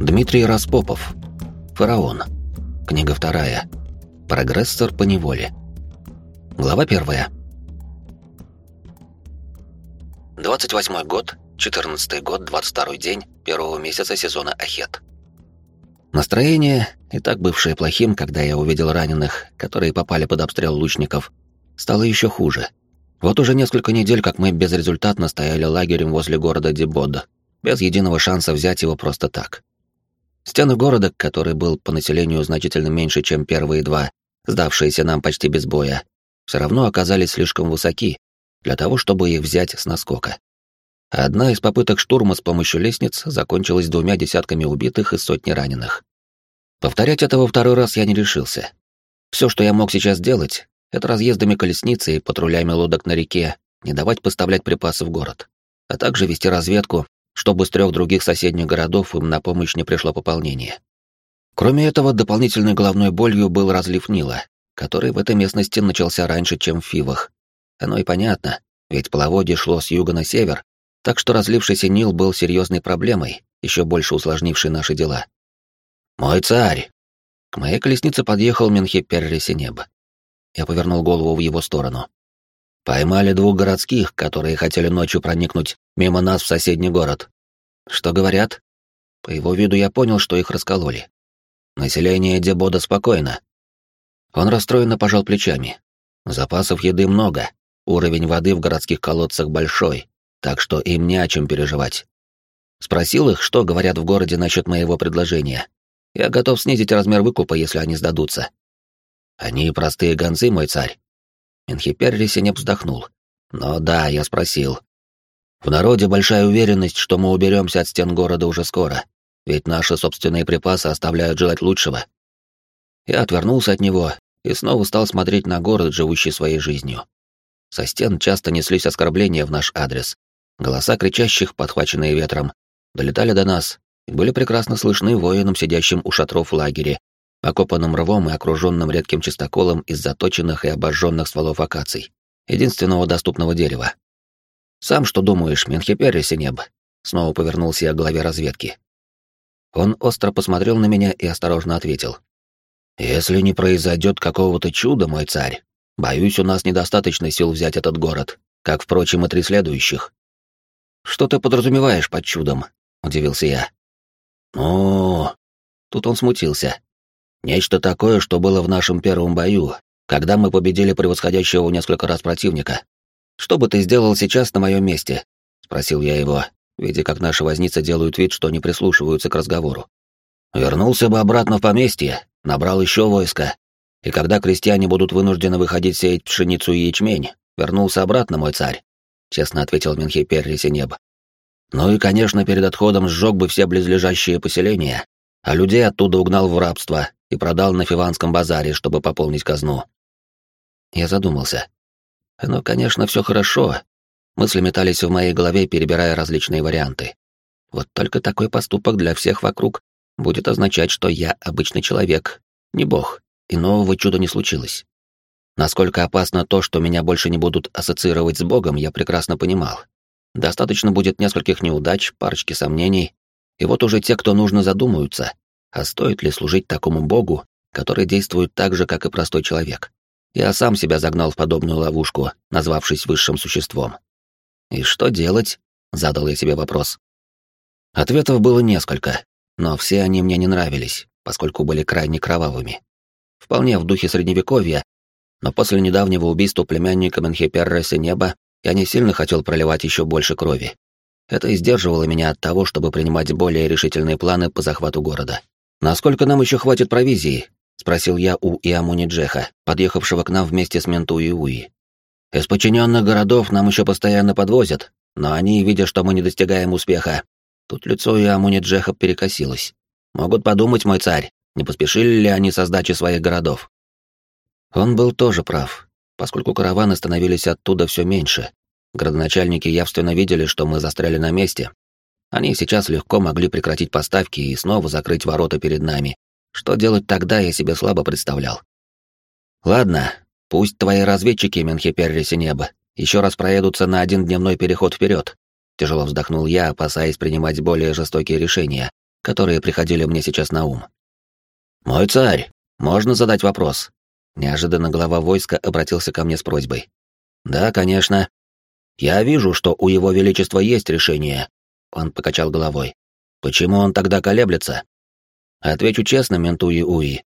Дмитрий Распопов. Фараон. Книга вторая. Прогрессор по неволе. Глава первая. 28 год, 14 год, 22 день первого месяца сезона Ахет. Настроение, и так бывшее плохим, когда я увидел раненых, которые попали под обстрел лучников, стало еще хуже. Вот уже несколько недель, как мы безрезультатно стояли лагерем возле города Дебод, без единого шанса взять его просто так. Стены города, который был по населению значительно меньше, чем первые два, сдавшиеся нам почти без боя, все равно оказались слишком высоки для того, чтобы их взять с наскока. Одна из попыток штурма с помощью лестниц закончилась двумя десятками убитых и сотней раненых. Повторять это во второй раз я не решился. Все, что я мог сейчас делать, это разъездами колесницы и патрулями лодок на реке, не давать поставлять припасы в город, а также вести разведку чтобы с трех других соседних городов им на помощь не пришло пополнение. Кроме этого, дополнительной головной болью был разлив Нила, который в этой местности начался раньше, чем в Фивах. Оно и понятно, ведь половодье шло с юга на север, так что разлившийся Нил был серьезной проблемой, еще больше усложнившей наши дела. «Мой царь!» К моей колеснице подъехал Менхиперри Синеб. Я повернул голову в его сторону. Поймали двух городских, которые хотели ночью проникнуть мимо нас в соседний город. Что говорят? По его виду я понял, что их раскололи. Население Дебода спокойно. Он расстроенно пожал плечами. Запасов еды много, уровень воды в городских колодцах большой, так что им не о чем переживать. Спросил их, что говорят в городе насчет моего предложения. Я готов снизить размер выкупа, если они сдадутся. Они простые гонцы, мой царь. Инхиперри не вздохнул. Но да, я спросил. В народе большая уверенность, что мы уберемся от стен города уже скоро, ведь наши собственные припасы оставляют желать лучшего. Я отвернулся от него и снова стал смотреть на город, живущий своей жизнью. Со стен часто неслись оскорбления в наш адрес. Голоса кричащих, подхваченные ветром, долетали до нас и были прекрасно слышны воинам, сидящим у шатров в лагере, окопанным рвом и окруженным редким чистоколом из заточенных и обожженных стволов акаций, единственного доступного дерева. «Сам что думаешь, Менхиперри Синеб?» Снова повернулся я к главе разведки. Он остро посмотрел на меня и осторожно ответил. «Если не произойдет какого-то чуда, мой царь, боюсь, у нас недостаточно сил взять этот город, как, впрочем, и три следующих». «Что ты подразумеваешь под чудом?» — удивился я. «Ну...» Тут он смутился. Нечто такое, что было в нашем первом бою, когда мы победили превосходящего в несколько раз противника. Что бы ты сделал сейчас на моем месте? спросил я его, видя, как наши возницы делают вид, что не прислушиваются к разговору. Вернулся бы обратно в поместье, набрал еще войска, и когда крестьяне будут вынуждены выходить сеять пшеницу и ячмень, вернулся обратно, мой царь, честно ответил Менхиперри Синеб. Ну и, конечно, перед отходом сжег бы все близлежащие поселения, а людей оттуда угнал в рабство и продал на Фиванском базаре, чтобы пополнить казну. Я задумался. Ну, конечно, все хорошо. Мысли метались в моей голове, перебирая различные варианты. Вот только такой поступок для всех вокруг будет означать, что я обычный человек, не бог, и нового чуда не случилось. Насколько опасно то, что меня больше не будут ассоциировать с богом, я прекрасно понимал. Достаточно будет нескольких неудач, парочки сомнений, и вот уже те, кто нужно, задумаются, а стоит ли служить такому богу, который действует так же, как и простой человек. Я сам себя загнал в подобную ловушку, назвавшись высшим существом. «И что делать?» — задал я себе вопрос. Ответов было несколько, но все они мне не нравились, поскольку были крайне кровавыми. Вполне в духе Средневековья, но после недавнего убийства племянника Менхеперреса Неба я не сильно хотел проливать еще больше крови. Это и сдерживало меня от того, чтобы принимать более решительные планы по захвату города. «Насколько нам еще хватит провизии?» — спросил я у Иамуни Джеха, подъехавшего к нам вместе с Менту и Уи. «Из подчиненных городов нам еще постоянно подвозят, но они, видя, что мы не достигаем успеха...» Тут лицо Иамуни Джеха перекосилось. «Могут подумать, мой царь, не поспешили ли они со сдачей своих городов?» Он был тоже прав, поскольку караваны становились оттуда все меньше. Градоначальники явственно видели, что мы застряли на месте, они сейчас легко могли прекратить поставки и снова закрыть ворота перед нами. Что делать тогда, я себе слабо представлял. Ладно, пусть твои разведчики, Менхиперри Синеба, еще раз проедутся на один дневной переход вперед. Тяжело вздохнул я, опасаясь принимать более жестокие решения, которые приходили мне сейчас на ум. «Мой царь, можно задать вопрос?» Неожиданно глава войска обратился ко мне с просьбой. «Да, конечно. Я вижу, что у его величества есть решение». Он покачал головой. «Почему он тогда колеблется?» Отвечу честно, ментуи Уи.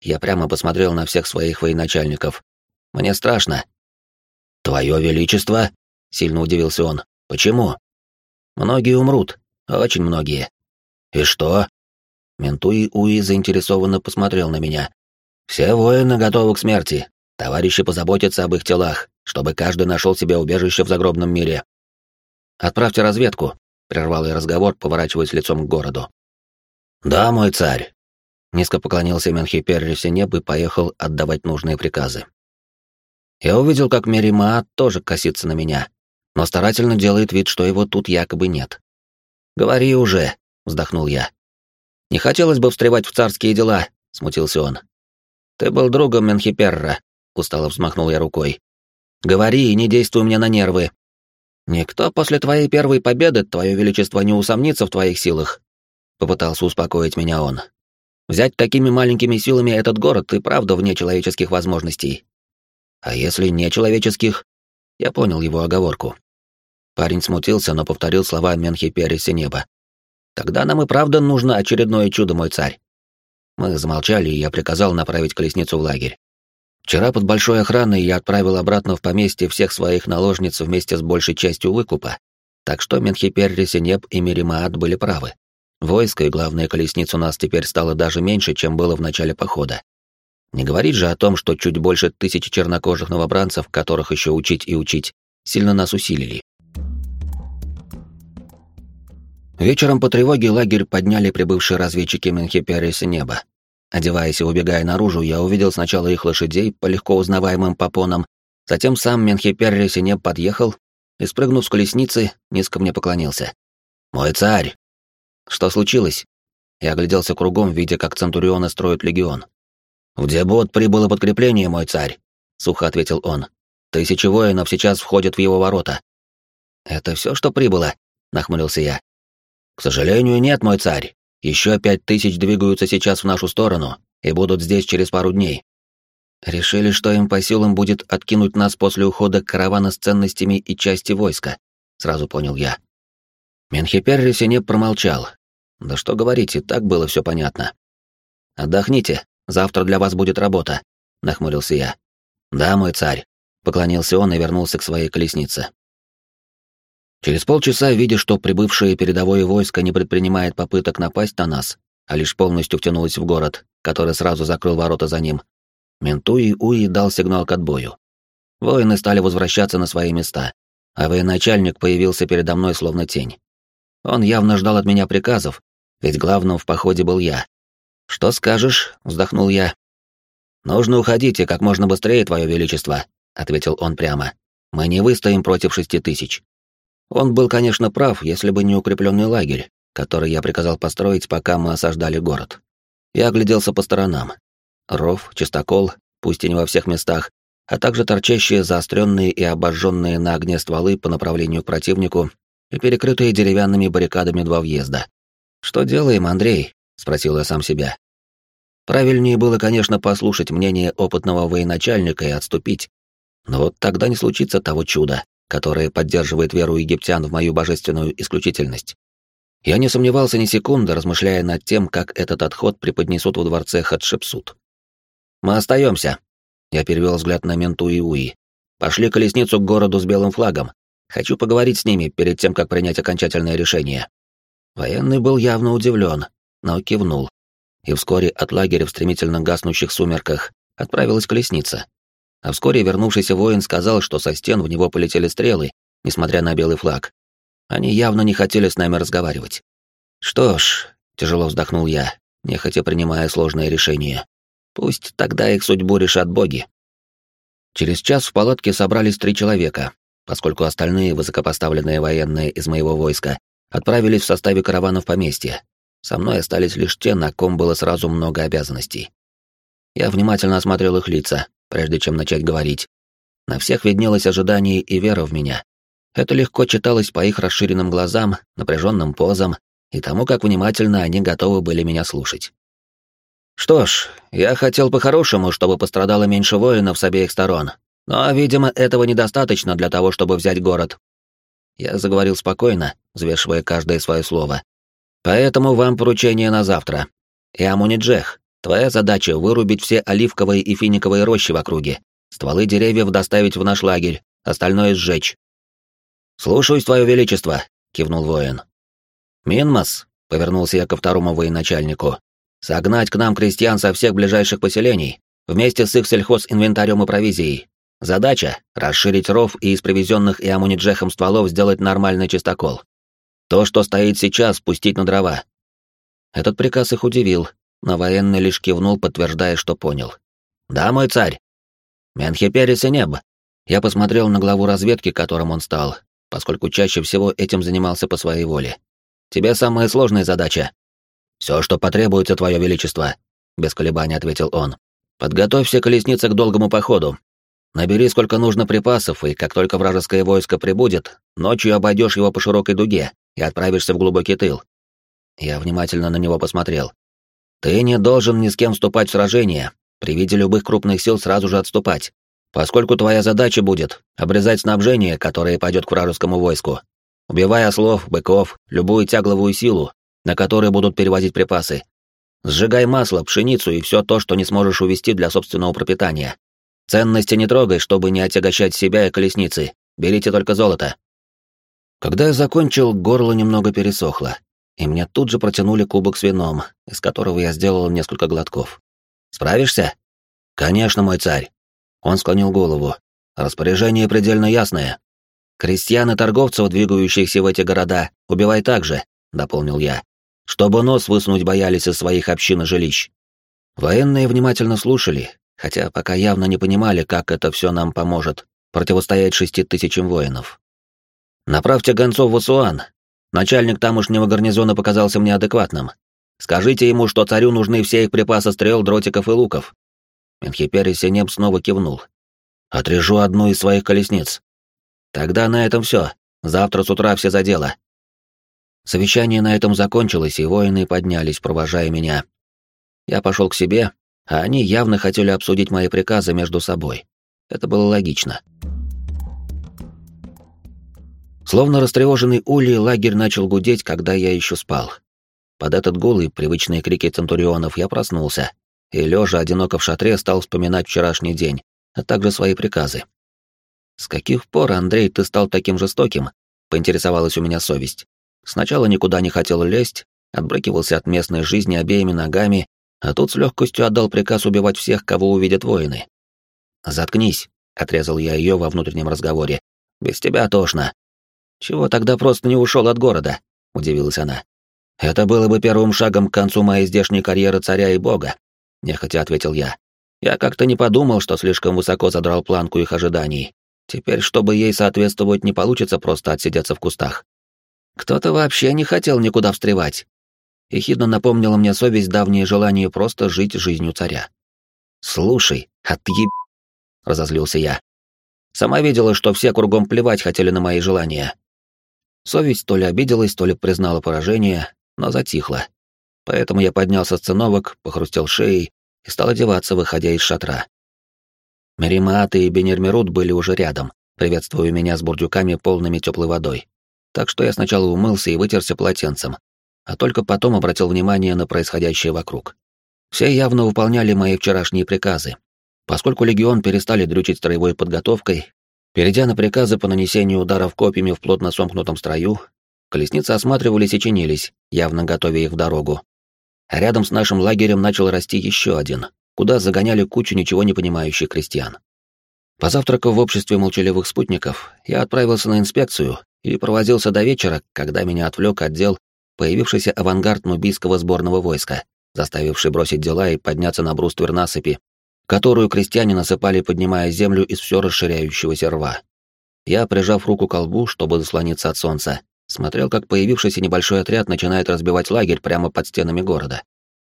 Я прямо посмотрел на всех своих военачальников. Мне страшно. «Твое величество?» — сильно удивился он. «Почему?» «Многие умрут. Очень многие». «И что?» Ментуи Уи заинтересованно посмотрел на меня. «Все воины готовы к смерти. Товарищи позаботятся об их телах, чтобы каждый нашел себе убежище в загробном мире». «Отправьте разведку», — прервал я разговор, поворачиваясь лицом к городу. «Да, мой царь», — низко поклонился Менхиперри Синеб и поехал отдавать нужные приказы. Я увидел, как Мерима тоже косится на меня, но старательно делает вид, что его тут якобы нет. «Говори уже», — вздохнул я. «Не хотелось бы встревать в царские дела», — смутился он. «Ты был другом Менхиперра», — устало взмахнул я рукой. «Говори и не действуй мне на нервы. Никто после твоей первой победы, твое величество, не усомнится в твоих силах», — попытался успокоить меня он. «Взять такими маленькими силами этот город и правда вне человеческих возможностей. А если не человеческих? Я понял его оговорку. Парень смутился, но повторил слова Менхи Переси неба. Тогда нам и правда нужно очередное чудо, мой царь. Мы замолчали, и я приказал направить колесницу в лагерь. Вчера под большой охраной я отправил обратно в поместье всех своих наложниц вместе с большей частью выкупа, так что Менхиперри Синеп и Миримаат были правы. Войско и, главное, колесниц у нас теперь стало даже меньше, чем было в начале похода. Не говорить же о том, что чуть больше тысячи чернокожих новобранцев, которых еще учить и учить, сильно нас усилили. Вечером по тревоге лагерь подняли прибывшие разведчики Менхипериса неба. Одеваясь и убегая наружу, я увидел сначала их лошадей по легко узнаваемым попонам, затем сам Менхипериса неб подъехал и, спрыгнув с колесницы, низко мне поклонился. «Мой царь!» «Что случилось?» Я огляделся кругом, видя, как Центурионы строят легион. «В Дебот прибыло подкрепление, мой царь», — сухо ответил он. «Тысячи воинов сейчас входят в его ворота». «Это все, что прибыло?» — нахмурился я. «К сожалению, нет, мой царь. Еще пять тысяч двигаются сейчас в нашу сторону и будут здесь через пару дней». «Решили, что им по силам будет откинуть нас после ухода каравана с ценностями и части войска», — сразу понял я. Менхипер Ресенеп промолчал. Да что говорить, и так было все понятно. «Отдохните, Завтра для вас будет работа», — нахмурился я. «Да, мой царь», — поклонился он и вернулся к своей колеснице. Через полчаса, видя, что прибывшее передовое войско не предпринимает попыток напасть на нас, а лишь полностью втянулось в город, который сразу закрыл ворота за ним, Ментуи Уи дал сигнал к отбою. Воины стали возвращаться на свои места, а военачальник появился передо мной словно тень. Он явно ждал от меня приказов, ведь главным в походе был я, «Что скажешь?» — вздохнул я. «Нужно уходить и как можно быстрее, Твое Величество», — ответил он прямо. «Мы не выстоим против шести тысяч». Он был, конечно, прав, если бы не укрепленный лагерь, который я приказал построить, пока мы осаждали город. Я огляделся по сторонам. Ров, чистокол, пусть и не во всех местах, а также торчащие заостренные и обожженные на огне стволы по направлению к противнику и перекрытые деревянными баррикадами два въезда. «Что делаем, Андрей?» — спросил я сам себя. Правильнее было, конечно, послушать мнение опытного военачальника и отступить. Но вот тогда не случится того чуда, которое поддерживает веру египтян в мою божественную исключительность. Я не сомневался ни секунды, размышляя над тем, как этот отход преподнесут во дворце Хатшепсут. «Мы остаемся», — я перевел взгляд на Менту и Уи. «Пошли колесницу к городу с белым флагом. Хочу поговорить с ними перед тем, как принять окончательное решение». Военный был явно удивлен, но кивнул. И вскоре от лагеря в стремительно гаснущих сумерках отправилась колесница. А вскоре вернувшийся воин сказал, что со стен в него полетели стрелы, несмотря на белый флаг. Они явно не хотели с нами разговаривать. Что ж, тяжело вздохнул я, нехотя принимая сложное решение. Пусть тогда их судьбу решат боги. Через час в палатке собрались три человека, поскольку остальные высокопоставленные военные из моего войска отправились в составе каравана в поместье, со мной остались лишь те, на ком было сразу много обязанностей. Я внимательно осмотрел их лица, прежде чем начать говорить. На всех виднелось ожидание и вера в меня. Это легко читалось по их расширенным глазам, напряженным позам, и тому, как внимательно они готовы были меня слушать. Что ж, я хотел по-хорошему, чтобы пострадало меньше воинов с обеих сторон, но, видимо, этого недостаточно для того, чтобы взять город. Я заговорил спокойно, взвешивая каждое свое слово. Поэтому вам поручение на завтра. И Амуниджех, твоя задача — вырубить все оливковые и финиковые рощи в округе, стволы деревьев доставить в наш лагерь, остальное сжечь. «Слушаюсь, твое величество», — кивнул воин. «Минмас», — повернулся я ко второму военачальнику, — «согнать к нам крестьян со всех ближайших поселений, вместе с их сельхозинвентарем и провизией. Задача — расширить ров и из привезенных и амуниджехом стволов сделать нормальный чистокол. То, что стоит сейчас, пустить на дрова». Этот приказ их удивил, но военный лишь кивнул, подтверждая, что понял. «Да, мой царь». «Менхеперис и небо». Я посмотрел на главу разведки, которым он стал, поскольку чаще всего этим занимался по своей воле. «Тебе самая сложная задача». «Все, что потребуется, Твое Величество», — без колебаний ответил он. «Подготовься колесницы к долгому походу. Набери сколько нужно припасов, и как только вражеское войско прибудет, ночью обойдешь его по широкой дуге и отправишься в глубокий тыл». Я внимательно на него посмотрел. «Ты не должен ни с кем вступать в сражение, при виде любых крупных сил сразу же отступать поскольку твоя задача будет обрезать снабжение, которое пойдет к вражескому войску, убивая ослов, быков, любую тягловую силу, на которые будут перевозить припасы. Сжигай масло, пшеницу и все то, что не сможешь увезти для собственного пропитания. Ценности не трогай, чтобы не отягощать себя и колесницы. Берите только золото. Когда я закончил, горло немного пересохло, и мне тут же протянули кубок с вином, из которого я сделал несколько глотков. Справишься? Конечно, мой царь. Он склонил голову. Распоряжение предельно ясное. Крестьян и торговцев, двигающихся в эти города, убивай также, дополнил я, чтобы нос высунуть боялись из своих общин и жилищ. Военные внимательно слушали, хотя пока явно не понимали, как это все нам поможет противостоять шести тысячам воинов. Направьте гонцов в Асуан. Начальник тамошнего гарнизона показался мне адекватным. Скажите ему, что царю нужны все их припасы стрел, дротиков и луков. Менхипери Синеб снова кивнул. «Отрежу одну из своих колесниц. Тогда на этом все. Завтра с утра все за дело». Совещание на этом закончилось, и воины поднялись, провожая меня. Я пошел к себе, а они явно хотели обсудить мои приказы между собой. Это было логично. Словно растревоженный улей, лагерь начал гудеть, когда я еще спал. Под этот гул и привычные крики центурионов я проснулся и, лежа одиноко в шатре, стал вспоминать вчерашний день, а также свои приказы. «С каких пор, Андрей, ты стал таким жестоким?» — поинтересовалась у меня совесть. Сначала никуда не хотел лезть, отбрыкивался от местной жизни обеими ногами, а тут с легкостью отдал приказ убивать всех, кого увидят воины. «Заткнись», — отрезал я ее во внутреннем разговоре. «Без тебя тошно». «Чего тогда просто не ушел от города?» — удивилась она. «Это было бы первым шагом к концу моей здешней карьеры царя и бога. — нехотя ответил я. «Я как-то не подумал, что слишком высоко задрал планку их ожиданий. Теперь, чтобы ей соответствовать, не получится просто отсидеться в кустах. Кто-то вообще не хотел никуда встревать». Ехидно напомнила мне совесть давнее желание просто жить жизнью царя. «Слушай, отъеб...» — разозлился я. Сама видела, что все кругом плевать хотели на мои желания. Совесть то ли обиделась, то ли признала поражение, но затихла. Поэтому я поднялся с циновок, похрустел шеей и стал одеваться, выходя из шатра. Меримаат и Бенермерут были уже рядом, приветствуя меня с бурдюками, полными теплой водой. Так что я сначала умылся и вытерся полотенцем, а только потом обратил внимание на происходящее вокруг. Все явно выполняли мои вчерашние приказы. Поскольку легион перестали дрючить строевой подготовкой, перейдя на приказы по нанесению ударов копьями в плотно сомкнутом строю, колесницы осматривались и чинились, явно готовя их в дорогу, а рядом с нашим лагерем начал расти еще один, куда загоняли кучу ничего не понимающих крестьян. Позавтракав в обществе молчаливых спутников, я отправился на инспекцию и провозился до вечера, когда меня отвлек отдел появившийся авангард нубийского сборного войска, заставивший бросить дела и подняться на бруствер насыпи, которую крестьяне насыпали, поднимая землю из все расширяющегося рва. Я, прижав руку к колбу, чтобы заслониться от солнца, смотрел, как появившийся небольшой отряд начинает разбивать лагерь прямо под стенами города.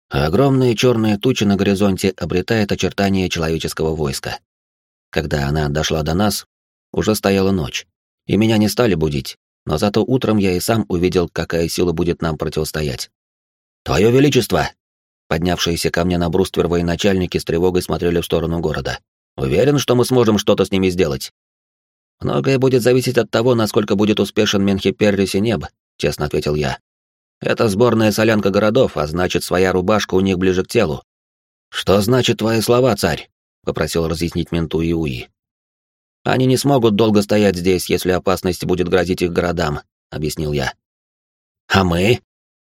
А огромные черные тучи на горизонте обретают очертания человеческого войска. Когда она дошла до нас, уже стояла ночь, и меня не стали будить, но зато утром я и сам увидел, какая сила будет нам противостоять. «Твое Величество!» Поднявшиеся ко мне на бруствер военачальники с тревогой смотрели в сторону города. «Уверен, что мы сможем что-то с ними сделать?» «Многое будет зависеть от того, насколько будет успешен Менхиперри Синеб», — честно ответил я. «Это сборная солянка городов, а значит, своя рубашка у них ближе к телу». «Что значит твои слова, царь?» — попросил разъяснить менту Иуи. «Они не смогут долго стоять здесь, если опасность будет грозить их городам», — объяснил я. «А мы?» —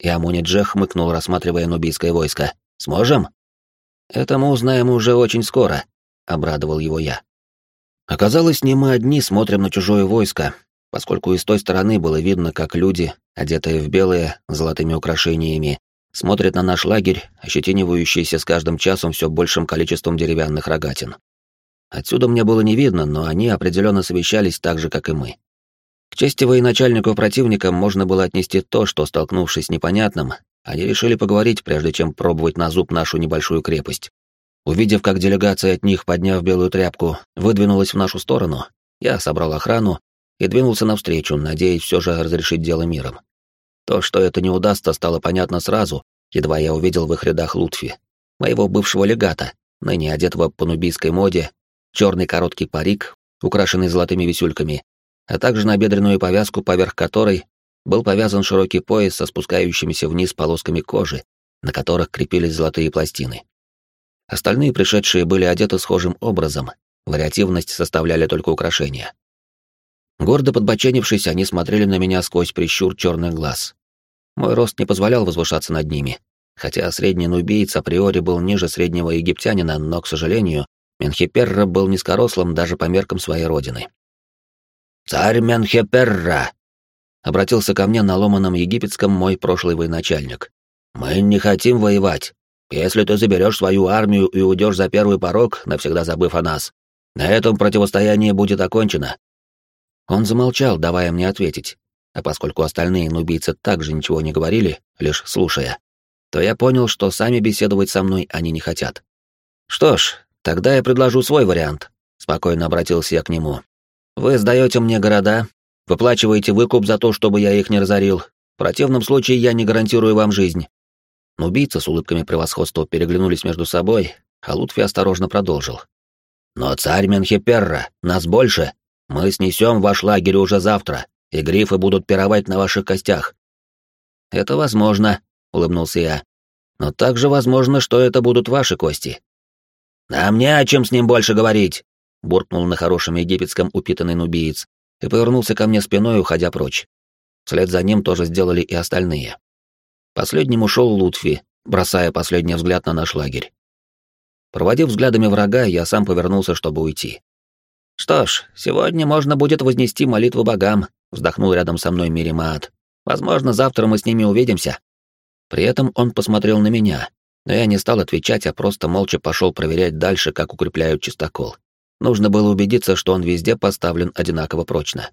и Амуниджех хмыкнул, рассматривая нубийское войско. «Сможем?» «Это мы узнаем уже очень скоро», — обрадовал его я. Оказалось, не мы одни смотрим на чужое войско, поскольку и с той стороны было видно, как люди, одетые в белые, золотыми украшениями, смотрят на наш лагерь, ощетинивающийся с каждым часом все большим количеством деревянных рогатин. Отсюда мне было не видно, но они определенно совещались так же, как и мы. К чести военачальнику противника можно было отнести то, что, столкнувшись с непонятным, они решили поговорить, прежде чем пробовать на зуб нашу небольшую крепость. Увидев, как делегация от них, подняв белую тряпку, выдвинулась в нашу сторону, я собрал охрану и двинулся навстречу, надеясь все же разрешить дело миром. То, что это не удастся, стало понятно сразу, едва я увидел в их рядах Лутфи, моего бывшего легата, ныне одетого по нубийской моде, черный короткий парик, украшенный золотыми висюльками, а также набедренную повязку, поверх которой был повязан широкий пояс со спускающимися вниз полосками кожи, на которых крепились золотые пластины. Остальные пришедшие были одеты схожим образом, вариативность составляли только украшения. Гордо подбоченившись, они смотрели на меня сквозь прищур черных глаз. Мой рост не позволял возвышаться над ними, хотя средний нубиец априори был ниже среднего египтянина, но, к сожалению, Менхеперра был низкорослым даже по меркам своей родины. «Царь Менхеперра!» — обратился ко мне на ломаном египетском мой прошлый военачальник. «Мы не хотим воевать. Если ты заберешь свою армию и уйдешь за первый порог, навсегда забыв о нас, на этом противостояние будет окончено». Он замолчал, давая мне ответить, а поскольку остальные нубийцы также ничего не говорили, лишь слушая, то я понял, что сами беседовать со мной они не хотят. «Что ж, тогда я предложу свой вариант», — спокойно обратился я к нему. «Вы сдаете мне города, выплачиваете выкуп за то, чтобы я их не разорил. В противном случае я не гарантирую вам жизнь. Но убийцы с улыбками превосходства переглянулись между собой, а Лутфи осторожно продолжил. «Но царь Менхеперра, нас больше. Мы снесем ваш лагерь уже завтра, и грифы будут пировать на ваших костях». «Это возможно», — улыбнулся я. «Но также возможно, что это будут ваши кости». «Нам не о чем с ним больше говорить», — буркнул на хорошем египетском упитанный нубиец и повернулся ко мне спиной, уходя прочь. Вслед за ним тоже сделали и остальные. Последним ушел Лутфи, бросая последний взгляд на наш лагерь. Проводив взглядами врага, я сам повернулся, чтобы уйти. «Что ж, сегодня можно будет вознести молитву богам», — вздохнул рядом со мной Миримаат. «Возможно, завтра мы с ними увидимся». При этом он посмотрел на меня, но я не стал отвечать, а просто молча пошел проверять дальше, как укрепляют чистокол. Нужно было убедиться, что он везде поставлен одинаково прочно.